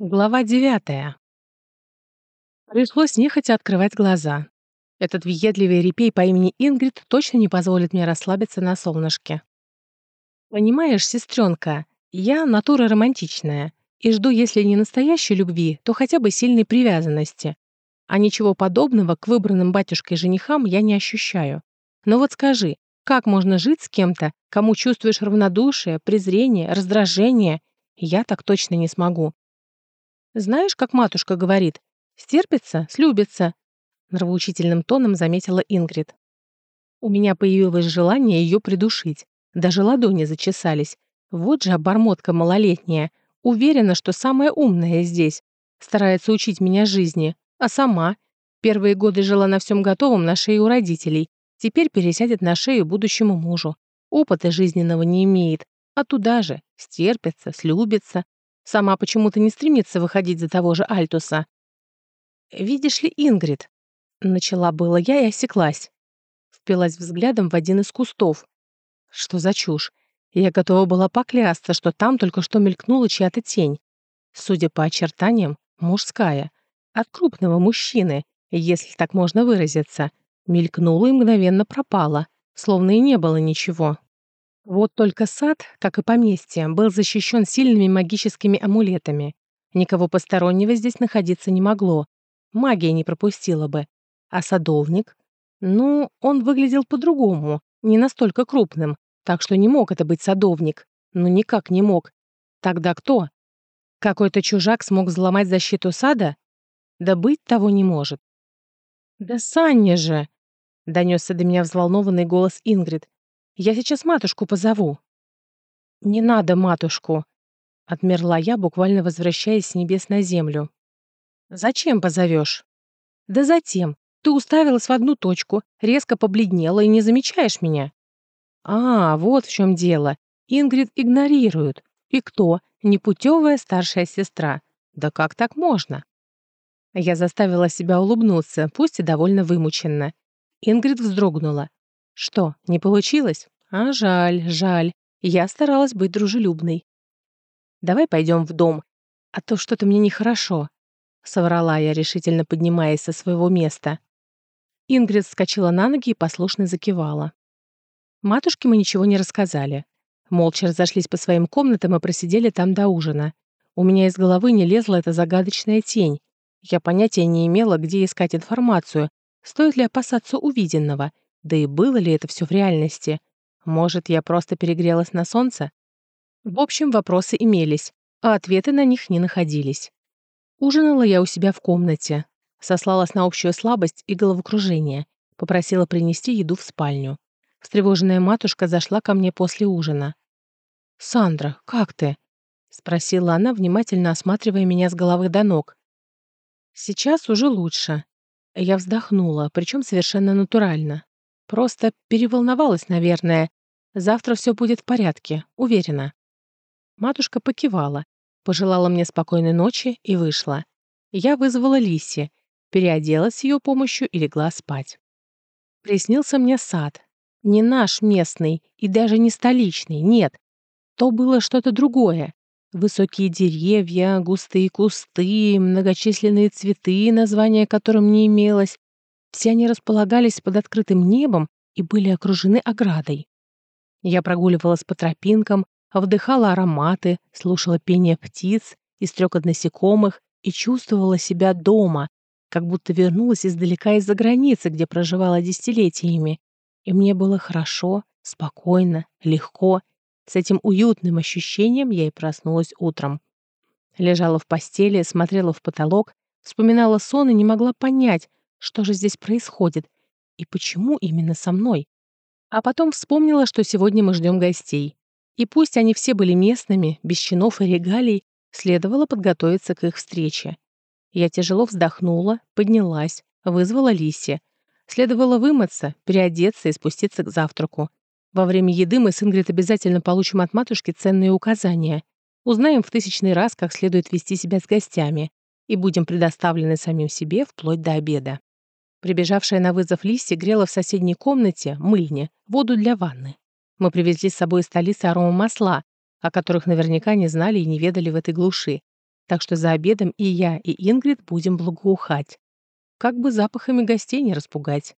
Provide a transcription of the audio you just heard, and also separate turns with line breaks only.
Глава девятая. Пришлось нехотя открывать глаза. Этот въедливый репей по имени Ингрид точно не позволит мне расслабиться на солнышке. Понимаешь, сестренка, я натура романтичная и жду, если не настоящей любви, то хотя бы сильной привязанности. А ничего подобного к выбранным батюшкой женихам я не ощущаю. Но вот скажи, как можно жить с кем-то, кому чувствуешь равнодушие, презрение, раздражение? Я так точно не смогу. Знаешь, как матушка говорит, стерпится, слюбится, нравоучительным тоном заметила Ингрид. У меня появилось желание ее придушить. Даже ладони зачесались. Вот же обормотка малолетняя. Уверена, что самая умная здесь. Старается учить меня жизни. А сама? Первые годы жила на всем готовом на шее у родителей. Теперь пересядет на шею будущему мужу. Опыта жизненного не имеет. А туда же стерпится, слюбится, Сама почему-то не стремится выходить за того же Альтуса. «Видишь ли, Ингрид?» Начала было я и осеклась. Впилась взглядом в один из кустов. Что за чушь? Я готова была поклясться, что там только что мелькнула чья-то тень. Судя по очертаниям, мужская. От крупного мужчины, если так можно выразиться. Мелькнула и мгновенно пропала, словно и не было ничего. Вот только сад, как и поместье, был защищен сильными магическими амулетами. Никого постороннего здесь находиться не могло. Магия не пропустила бы. А садовник? Ну, он выглядел по-другому, не настолько крупным, так что не мог это быть садовник. Ну, никак не мог. Тогда кто? Какой-то чужак смог взломать защиту сада? Да быть того не может. «Да Саня же!» — донесся до меня взволнованный голос Ингрид. Я сейчас матушку позову». «Не надо матушку», — отмерла я, буквально возвращаясь с небес на землю. «Зачем позовешь?» «Да затем. Ты уставилась в одну точку, резко побледнела и не замечаешь меня». «А, вот в чем дело. Ингрид игнорируют. И кто? Непутевая старшая сестра. Да как так можно?» Я заставила себя улыбнуться, пусть и довольно вымученно. Ингрид вздрогнула. Что, не получилось? А жаль, жаль. Я старалась быть дружелюбной. Давай пойдем в дом, а то что-то мне нехорошо. Соврала я, решительно поднимаясь со своего места. Ингрид вскочила на ноги и послушно закивала. Матушке мы ничего не рассказали. Молча разошлись по своим комнатам и просидели там до ужина. У меня из головы не лезла эта загадочная тень. Я понятия не имела, где искать информацию, стоит ли опасаться увиденного — да и было ли это все в реальности? Может, я просто перегрелась на солнце? В общем, вопросы имелись, а ответы на них не находились. Ужинала я у себя в комнате, сослалась на общую слабость и головокружение, попросила принести еду в спальню. Встревоженная матушка зашла ко мне после ужина. «Сандра, как ты?» — спросила она, внимательно осматривая меня с головы до ног. «Сейчас уже лучше». Я вздохнула, причем совершенно натурально. Просто переволновалась, наверное. Завтра все будет в порядке, уверена. Матушка покивала, пожелала мне спокойной ночи и вышла. Я вызвала Лиси, переоделась ее помощью и легла спать. Приснился мне сад. Не наш местный и даже не столичный, нет. То было что-то другое. Высокие деревья, густые кусты, многочисленные цветы, названия которым не имелось, все они располагались под открытым небом и были окружены оградой. Я прогуливалась по тропинкам, вдыхала ароматы, слушала пение птиц и стрекот насекомых и чувствовала себя дома, как будто вернулась издалека из-за границы, где проживала десятилетиями. И мне было хорошо, спокойно, легко. С этим уютным ощущением я и проснулась утром. Лежала в постели, смотрела в потолок, вспоминала сон и не могла понять, что же здесь происходит? И почему именно со мной? А потом вспомнила, что сегодня мы ждем гостей. И пусть они все были местными, без чинов и регалий, следовало подготовиться к их встрече. Я тяжело вздохнула, поднялась, вызвала Лисе. Следовало вымыться, переодеться и спуститься к завтраку. Во время еды мы с Ингрид обязательно получим от матушки ценные указания. Узнаем в тысячный раз, как следует вести себя с гостями, и будем предоставлены самим себе вплоть до обеда. Прибежавшая на вызов Лисси грела в соседней комнате, мыльне, воду для ванны. Мы привезли с собой из столицы аромамасла, о которых наверняка не знали и не ведали в этой глуши. Так что за обедом и я, и Ингрид будем благоухать. Как бы запахами гостей не распугать.